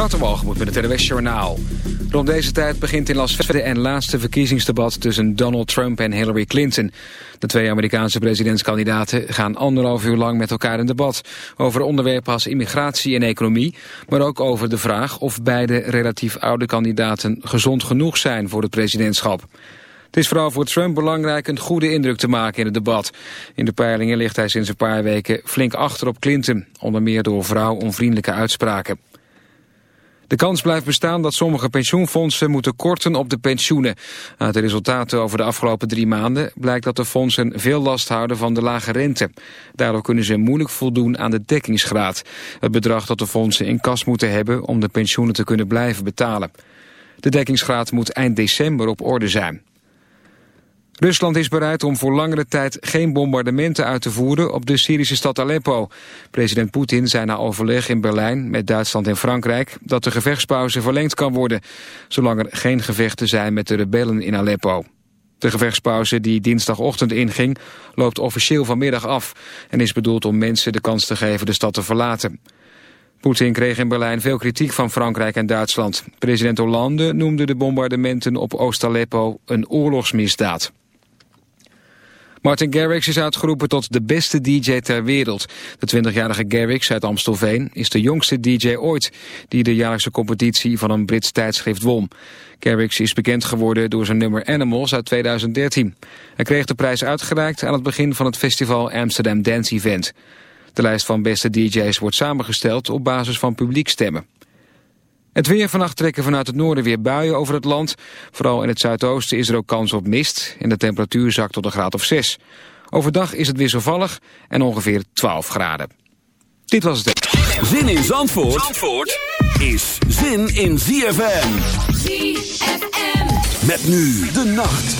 Waterwalgemoed met het NWS Journaal. Rond deze tijd begint in Las Vegas en laatste verkiezingsdebat tussen Donald Trump en Hillary Clinton. De twee Amerikaanse presidentskandidaten gaan anderhalf uur lang met elkaar in debat... over onderwerpen als immigratie en economie... maar ook over de vraag of beide relatief oude kandidaten gezond genoeg zijn voor het presidentschap. Het is vooral voor Trump belangrijk een goede indruk te maken in het debat. In de peilingen ligt hij sinds een paar weken flink achter op Clinton, onder meer door vrouwonvriendelijke uitspraken. De kans blijft bestaan dat sommige pensioenfondsen moeten korten op de pensioenen. Uit de resultaten over de afgelopen drie maanden blijkt dat de fondsen veel last houden van de lage rente. Daardoor kunnen ze moeilijk voldoen aan de dekkingsgraad. Het bedrag dat de fondsen in kas moeten hebben om de pensioenen te kunnen blijven betalen. De dekkingsgraad moet eind december op orde zijn. Rusland is bereid om voor langere tijd geen bombardementen uit te voeren op de Syrische stad Aleppo. President Poetin zei na overleg in Berlijn met Duitsland en Frankrijk dat de gevechtspauze verlengd kan worden, zolang er geen gevechten zijn met de rebellen in Aleppo. De gevechtspauze die dinsdagochtend inging loopt officieel vanmiddag af en is bedoeld om mensen de kans te geven de stad te verlaten. Poetin kreeg in Berlijn veel kritiek van Frankrijk en Duitsland. President Hollande noemde de bombardementen op Oost-Aleppo een oorlogsmisdaad. Martin Garrix is uitgeroepen tot de beste DJ ter wereld. De 20-jarige Garrix uit Amstelveen is de jongste DJ ooit... die de jaarlijkse competitie van een Brits tijdschrift won. Garrix is bekend geworden door zijn nummer Animals uit 2013. Hij kreeg de prijs uitgereikt aan het begin van het festival Amsterdam Dance Event. De lijst van beste DJ's wordt samengesteld op basis van publiekstemmen. Het weer vannacht trekken vanuit het noorden weer buien over het land. Vooral in het zuidoosten is er ook kans op mist en de temperatuur zakt tot een graad of 6. Overdag is het wisselvallig en ongeveer 12 graden. Dit was het. Zin in Zandvoort, Zandvoort is zin in ZFM. ZFM. Met nu de nacht.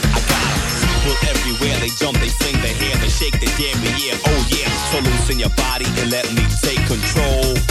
People everywhere, they jump, they swing, they hair, they shake, they damn me, yeah, oh yeah. So loosen your body and let me take control.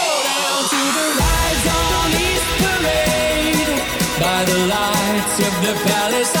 of the palace.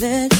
that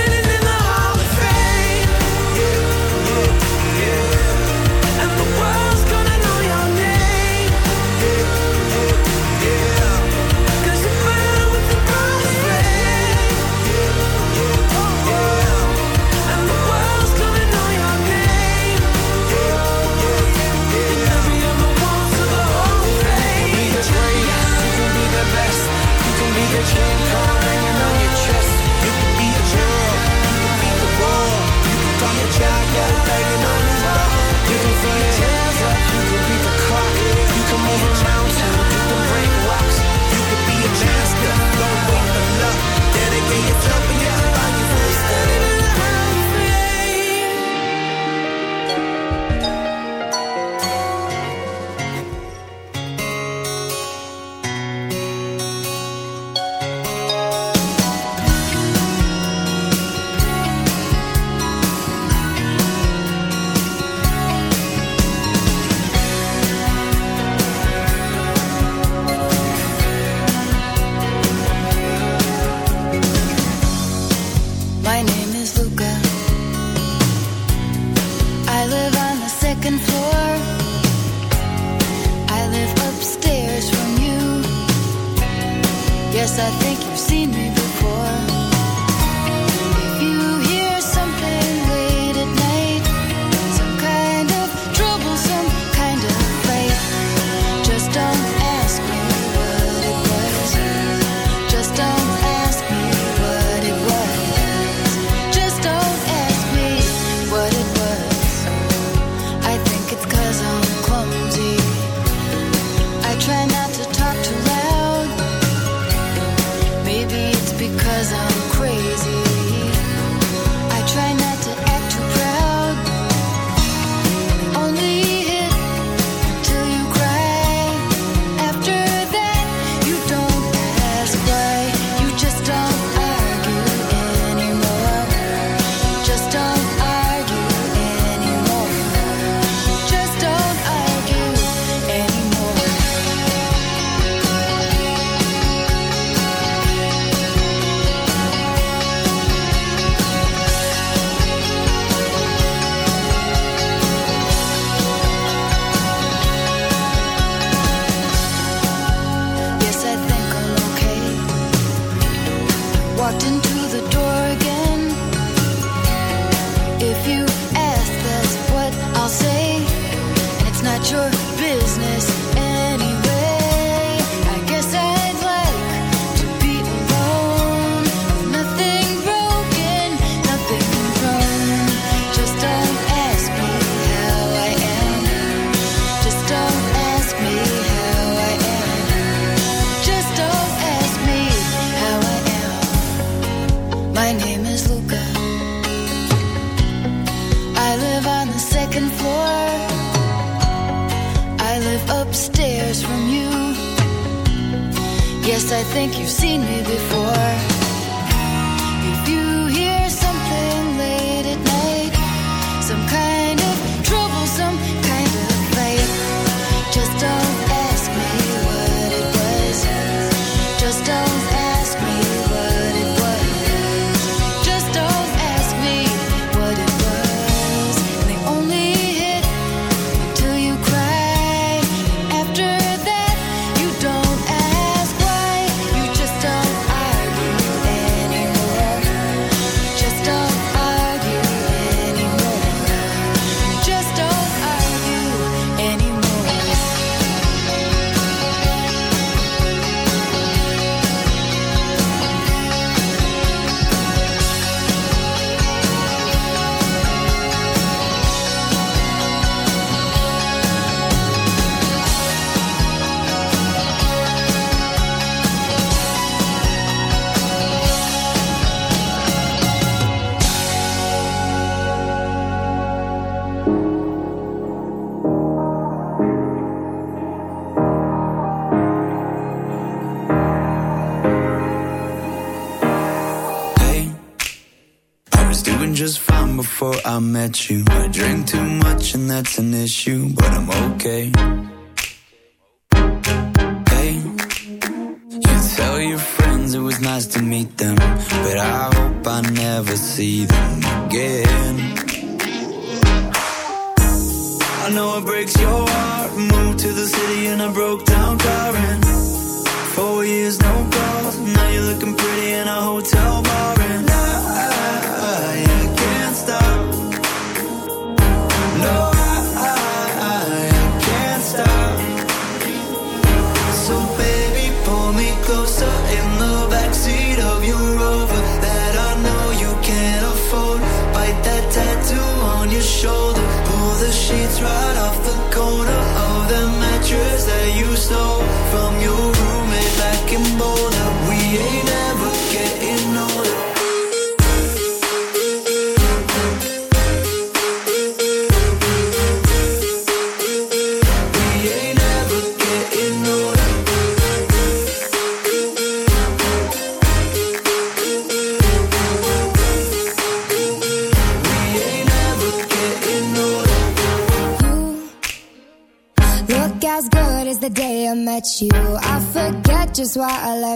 at you.